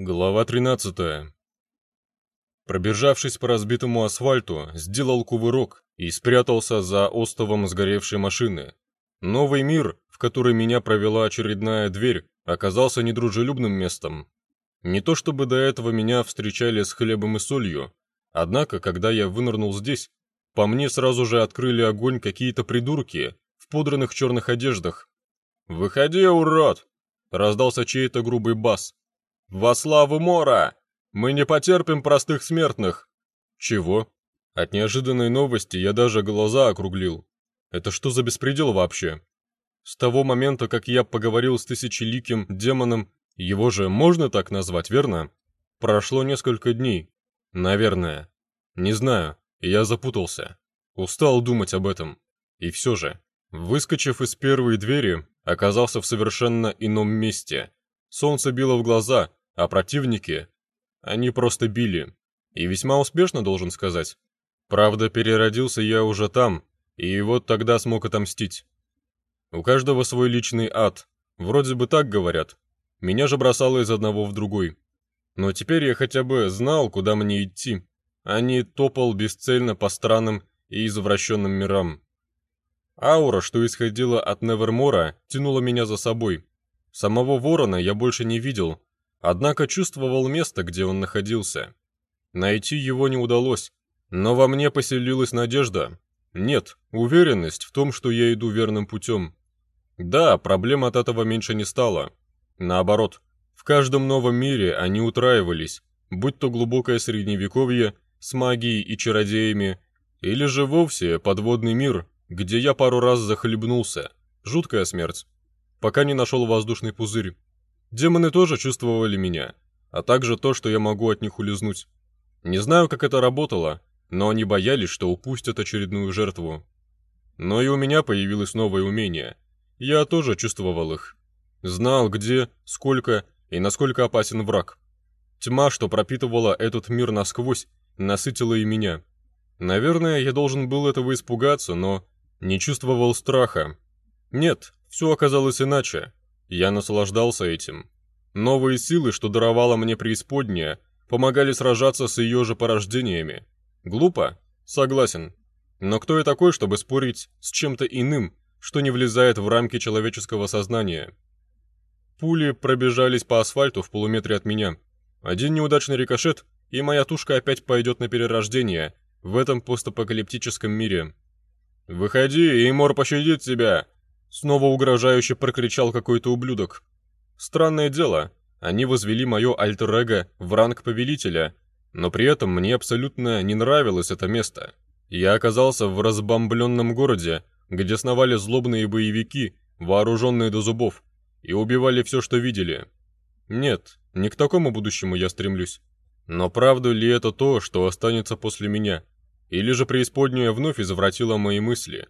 Глава 13. Пробежавшись по разбитому асфальту, сделал кувырок и спрятался за остовом сгоревшей машины. Новый мир, в который меня провела очередная дверь, оказался недружелюбным местом. Не то чтобы до этого меня встречали с хлебом и солью, однако, когда я вынырнул здесь, по мне сразу же открыли огонь какие-то придурки в подранных черных одеждах. «Выходи, урод!» — раздался чей-то грубый бас. «Во славу Мора! Мы не потерпим простых смертных!» «Чего?» От неожиданной новости я даже глаза округлил. Это что за беспредел вообще? С того момента, как я поговорил с тысячеликим демоном, его же можно так назвать, верно? Прошло несколько дней. Наверное. Не знаю, я запутался. Устал думать об этом. И все же, выскочив из первой двери, оказался в совершенно ином месте. Солнце било в глаза, а противники, они просто били. И весьма успешно, должен сказать. Правда, переродился я уже там, и вот тогда смог отомстить. У каждого свой личный ад. Вроде бы так говорят. Меня же бросало из одного в другой. Но теперь я хотя бы знал, куда мне идти, а не топал бесцельно по странным и извращенным мирам. Аура, что исходила от Невермора, тянула меня за собой. Самого ворона я больше не видел, Однако чувствовал место, где он находился. Найти его не удалось, но во мне поселилась надежда. Нет, уверенность в том, что я иду верным путем. Да, проблем от этого меньше не стало. Наоборот, в каждом новом мире они утраивались, будь то глубокое средневековье с магией и чародеями, или же вовсе подводный мир, где я пару раз захлебнулся. Жуткая смерть. Пока не нашел воздушный пузырь. Демоны тоже чувствовали меня, а также то, что я могу от них улизнуть. Не знаю, как это работало, но они боялись, что упустят очередную жертву. Но и у меня появилось новое умение. Я тоже чувствовал их. Знал, где, сколько и насколько опасен враг. Тьма, что пропитывала этот мир насквозь, насытила и меня. Наверное, я должен был этого испугаться, но не чувствовал страха. Нет, все оказалось иначе. Я наслаждался этим. Новые силы, что даровала мне преисподняя, помогали сражаться с ее же порождениями. Глупо? Согласен. Но кто я такой, чтобы спорить с чем-то иным, что не влезает в рамки человеческого сознания? Пули пробежались по асфальту в полуметре от меня. Один неудачный рикошет, и моя тушка опять пойдет на перерождение в этом постапокалиптическом мире. «Выходи, и Мор пощадит тебя!» Снова угрожающе прокричал какой-то ублюдок. Странное дело, они возвели мое альтер-эго в ранг повелителя, но при этом мне абсолютно не нравилось это место. Я оказался в разбомбленном городе, где сновали злобные боевики, вооруженные до зубов, и убивали все, что видели. Нет, не к такому будущему я стремлюсь. Но правда ли это то, что останется после меня? Или же преисподняя вновь извратила мои мысли?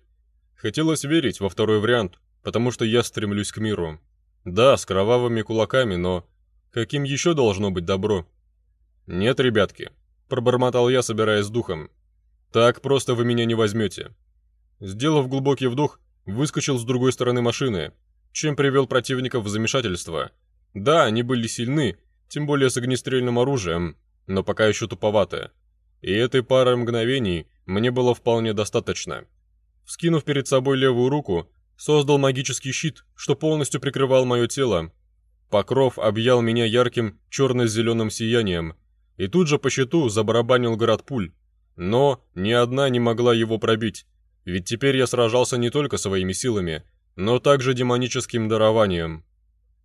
Хотелось верить во второй вариант, потому что я стремлюсь к миру. Да, с кровавыми кулаками, но каким еще должно быть добро? Нет, ребятки, пробормотал я, собираясь с духом. Так просто вы меня не возьмете. Сделав глубокий вдох, выскочил с другой стороны машины, чем привел противников в замешательство. Да, они были сильны, тем более с огнестрельным оружием, но пока еще туповаты. И этой пары мгновений мне было вполне достаточно. Вскинув перед собой левую руку, создал магический щит, что полностью прикрывал мое тело. Покров объял меня ярким черно-зеленым сиянием, и тут же по щиту забарабанил град пуль. Но ни одна не могла его пробить, ведь теперь я сражался не только своими силами, но также демоническим дарованием.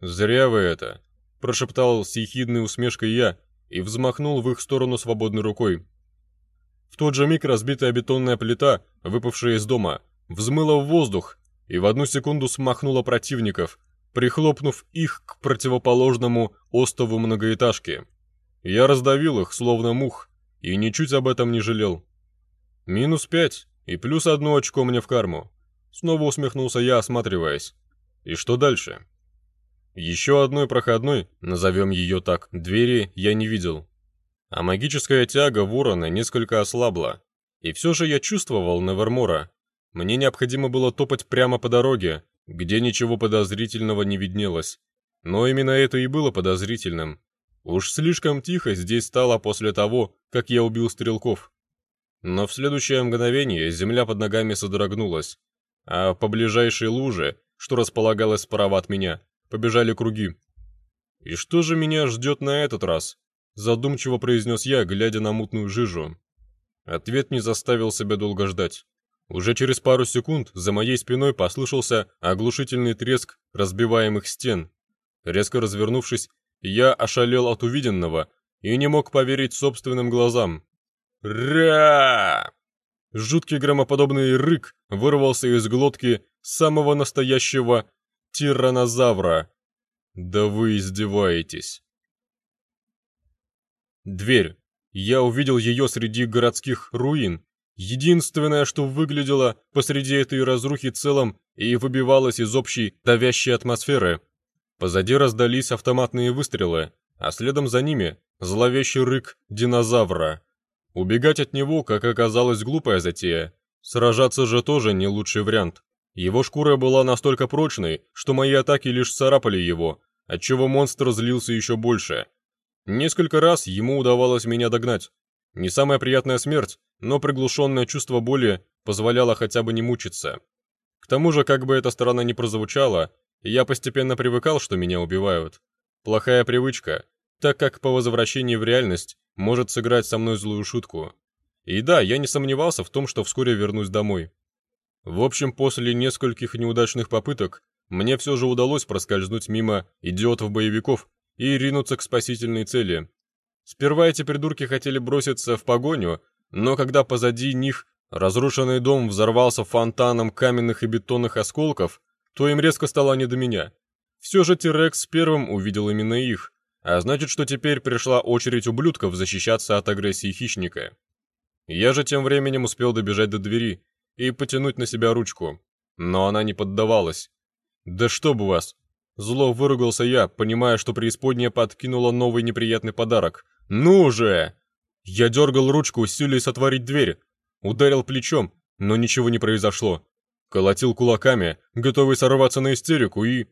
«Зря вы это», – прошептал с ехидной усмешкой я и взмахнул в их сторону свободной рукой. В тот же миг разбитая бетонная плита, выпавшая из дома, взмыла в воздух и в одну секунду смахнула противников, прихлопнув их к противоположному остову многоэтажки. Я раздавил их, словно мух, и ничуть об этом не жалел. Минус пять и плюс одно очко мне в карму. Снова усмехнулся я, осматриваясь. И что дальше? Еще одной проходной, назовем ее так, двери я не видел а магическая тяга ворона несколько ослабла. И все же я чувствовал Невермора. Мне необходимо было топать прямо по дороге, где ничего подозрительного не виднелось. Но именно это и было подозрительным. Уж слишком тихо здесь стало после того, как я убил стрелков. Но в следующее мгновение земля под ногами содрогнулась, а по ближайшей луже, что располагалась справа от меня, побежали круги. «И что же меня ждет на этот раз?» Задумчиво произнес я, глядя на мутную жижу. Ответ не заставил себя долго ждать. Уже через пару секунд за моей спиной послышался оглушительный треск разбиваемых стен. Резко развернувшись, я ошалел от увиденного и не мог поверить собственным глазам. «Ра!» Жуткий громоподобный рык вырвался из глотки самого настоящего тиранозавра. «Да вы издеваетесь!» Дверь. Я увидел ее среди городских руин. Единственное, что выглядело посреди этой разрухи целом и выбивалось из общей давящей атмосферы. Позади раздались автоматные выстрелы, а следом за ними зловещий рык динозавра. Убегать от него, как оказалось, глупая затея. Сражаться же тоже не лучший вариант. Его шкура была настолько прочной, что мои атаки лишь царапали его, отчего монстр злился еще больше. Несколько раз ему удавалось меня догнать. Не самая приятная смерть, но приглушенное чувство боли позволяло хотя бы не мучиться. К тому же, как бы эта сторона ни прозвучала, я постепенно привыкал, что меня убивают. Плохая привычка, так как по возвращении в реальность может сыграть со мной злую шутку. И да, я не сомневался в том, что вскоре вернусь домой. В общем, после нескольких неудачных попыток, мне все же удалось проскользнуть мимо идиотов-боевиков и ринуться к спасительной цели. Сперва эти придурки хотели броситься в погоню, но когда позади них разрушенный дом взорвался фонтаном каменных и бетонных осколков, то им резко стало не до меня. Все же Тирекс первым увидел именно их, а значит, что теперь пришла очередь ублюдков защищаться от агрессии хищника. Я же тем временем успел добежать до двери и потянуть на себя ручку, но она не поддавалась. «Да что бы вас!» Зло выругался я, понимая, что преисподняя подкинула новый неприятный подарок. «Ну же!» Я дергал ручку, силясь отворить дверь. Ударил плечом, но ничего не произошло. Колотил кулаками, готовый сорваться на истерику, и...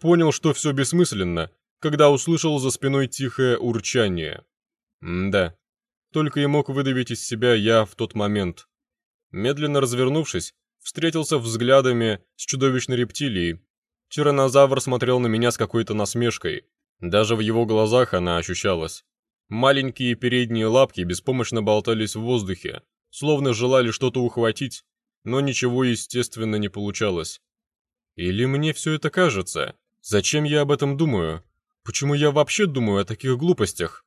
Понял, что все бессмысленно, когда услышал за спиной тихое урчание. М да, только и мог выдавить из себя я в тот момент. Медленно развернувшись, встретился взглядами с чудовищной рептилией, Тиранозавр смотрел на меня с какой-то насмешкой. Даже в его глазах она ощущалась. Маленькие передние лапки беспомощно болтались в воздухе, словно желали что-то ухватить, но ничего, естественно, не получалось. Или мне все это кажется? Зачем я об этом думаю? Почему я вообще думаю о таких глупостях?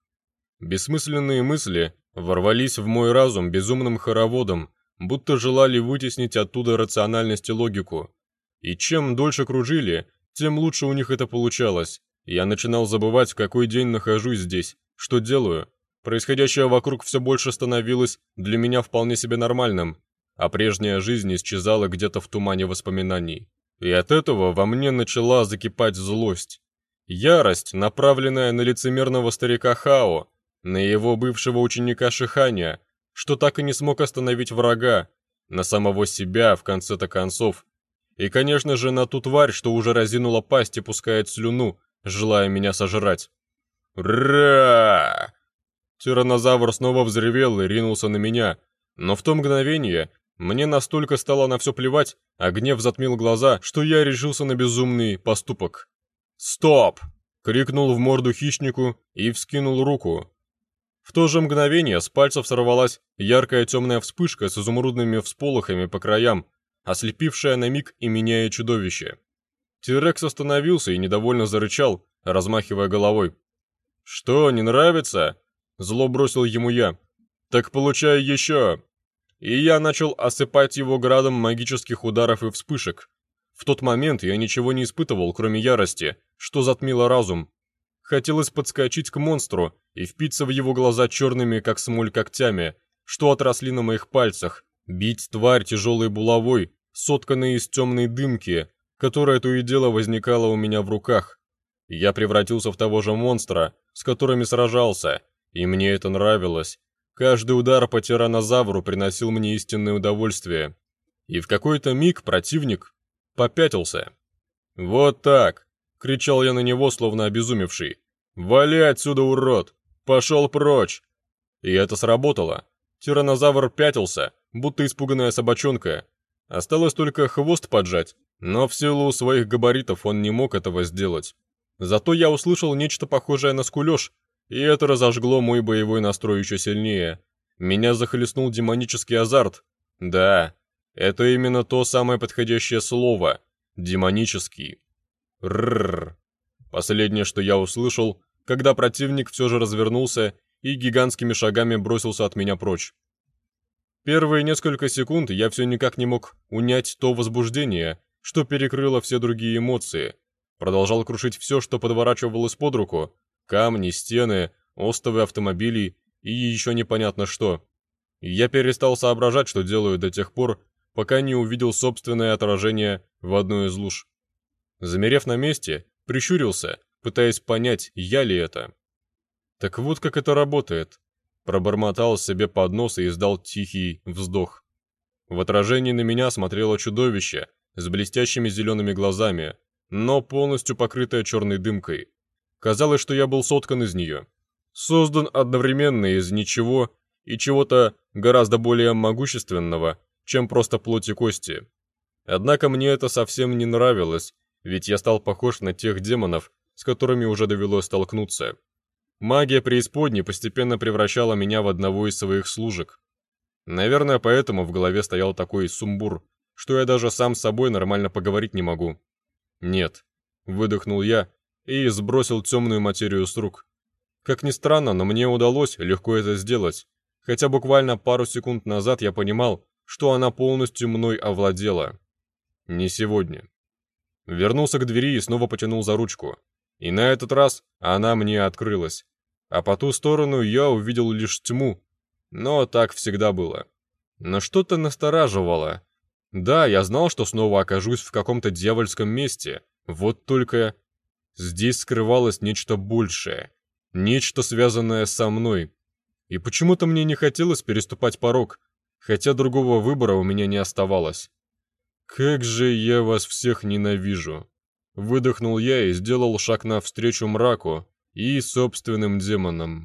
Бессмысленные мысли ворвались в мой разум безумным хороводом, будто желали вытеснить оттуда рациональность и логику. И чем дольше кружили, тем лучше у них это получалось. Я начинал забывать, в какой день нахожусь здесь, что делаю. Происходящее вокруг все больше становилось для меня вполне себе нормальным, а прежняя жизнь исчезала где-то в тумане воспоминаний. И от этого во мне начала закипать злость. Ярость, направленная на лицемерного старика Хао, на его бывшего ученика Шиханя, что так и не смог остановить врага, на самого себя, в конце-то концов, и, конечно же, на ту тварь, что уже разинула пасть и пускает слюну, желая меня сожрать. «Ра!» Тиранозавр снова взревел и ринулся на меня, но в то мгновение мне настолько стало на все плевать, а гнев затмил глаза, что я решился на безумный поступок. «Стоп!» — крикнул в морду хищнику и вскинул руку. В то же мгновение с пальцев сорвалась яркая темная вспышка с изумрудными всполохами по краям, ослепившая на миг и меняя чудовище. Тирекс остановился и недовольно зарычал, размахивая головой. «Что, не нравится?» Зло бросил ему я. «Так получай еще!» И я начал осыпать его градом магических ударов и вспышек. В тот момент я ничего не испытывал, кроме ярости, что затмило разум. Хотелось подскочить к монстру и впиться в его глаза черными, как смоль, когтями, что отросли на моих пальцах, Бить тварь тяжелой булавой, сотканной из темной дымки, которая то и дело возникала у меня в руках. Я превратился в того же монстра, с которыми сражался, и мне это нравилось. Каждый удар по тиранозавру приносил мне истинное удовольствие. И в какой-то миг противник попятился. «Вот так!» — кричал я на него, словно обезумевший. «Вали отсюда, урод! Пошел прочь!» И это сработало. Тиранозавр пятился, будто испуганная собачонка. Осталось только хвост поджать, но в силу своих габаритов он не мог этого сделать. Зато я услышал нечто похожее на скулёж, и это разожгло мой боевой настрой еще сильнее. Меня захлестнул демонический азарт. Да, это именно то самое подходящее слово. Демонический. Рррр. Последнее, что я услышал, когда противник все же развернулся и гигантскими шагами бросился от меня прочь. Первые несколько секунд я все никак не мог унять то возбуждение, что перекрыло все другие эмоции. Продолжал крушить все, что подворачивалось под руку. Камни, стены, остовы автомобилей и еще непонятно что. Я перестал соображать, что делаю до тех пор, пока не увидел собственное отражение в одной из луж. Замерев на месте, Прищурился, пытаясь понять, я ли это. Так вот как это работает. Пробормотал себе под нос и издал тихий вздох. В отражении на меня смотрело чудовище с блестящими зелеными глазами, но полностью покрытое черной дымкой. Казалось, что я был соткан из нее. Создан одновременно из ничего и чего-то гораздо более могущественного, чем просто плоть и кости. Однако мне это совсем не нравилось, ведь я стал похож на тех демонов, с которыми уже довелось столкнуться. Магия преисподней постепенно превращала меня в одного из своих служек. Наверное, поэтому в голове стоял такой сумбур, что я даже сам с собой нормально поговорить не могу. Нет, выдохнул я и сбросил темную материю с рук. Как ни странно, но мне удалось легко это сделать, хотя буквально пару секунд назад я понимал, что она полностью мной овладела. Не сегодня. Вернулся к двери и снова потянул за ручку. И на этот раз она мне открылась. А по ту сторону я увидел лишь тьму. Но так всегда было. Но что-то настораживало. Да, я знал, что снова окажусь в каком-то дьявольском месте. Вот только здесь скрывалось нечто большее. Нечто, связанное со мной. И почему-то мне не хотелось переступать порог, хотя другого выбора у меня не оставалось. «Как же я вас всех ненавижу!» Выдохнул я и сделал шаг навстречу мраку и собственным демонам.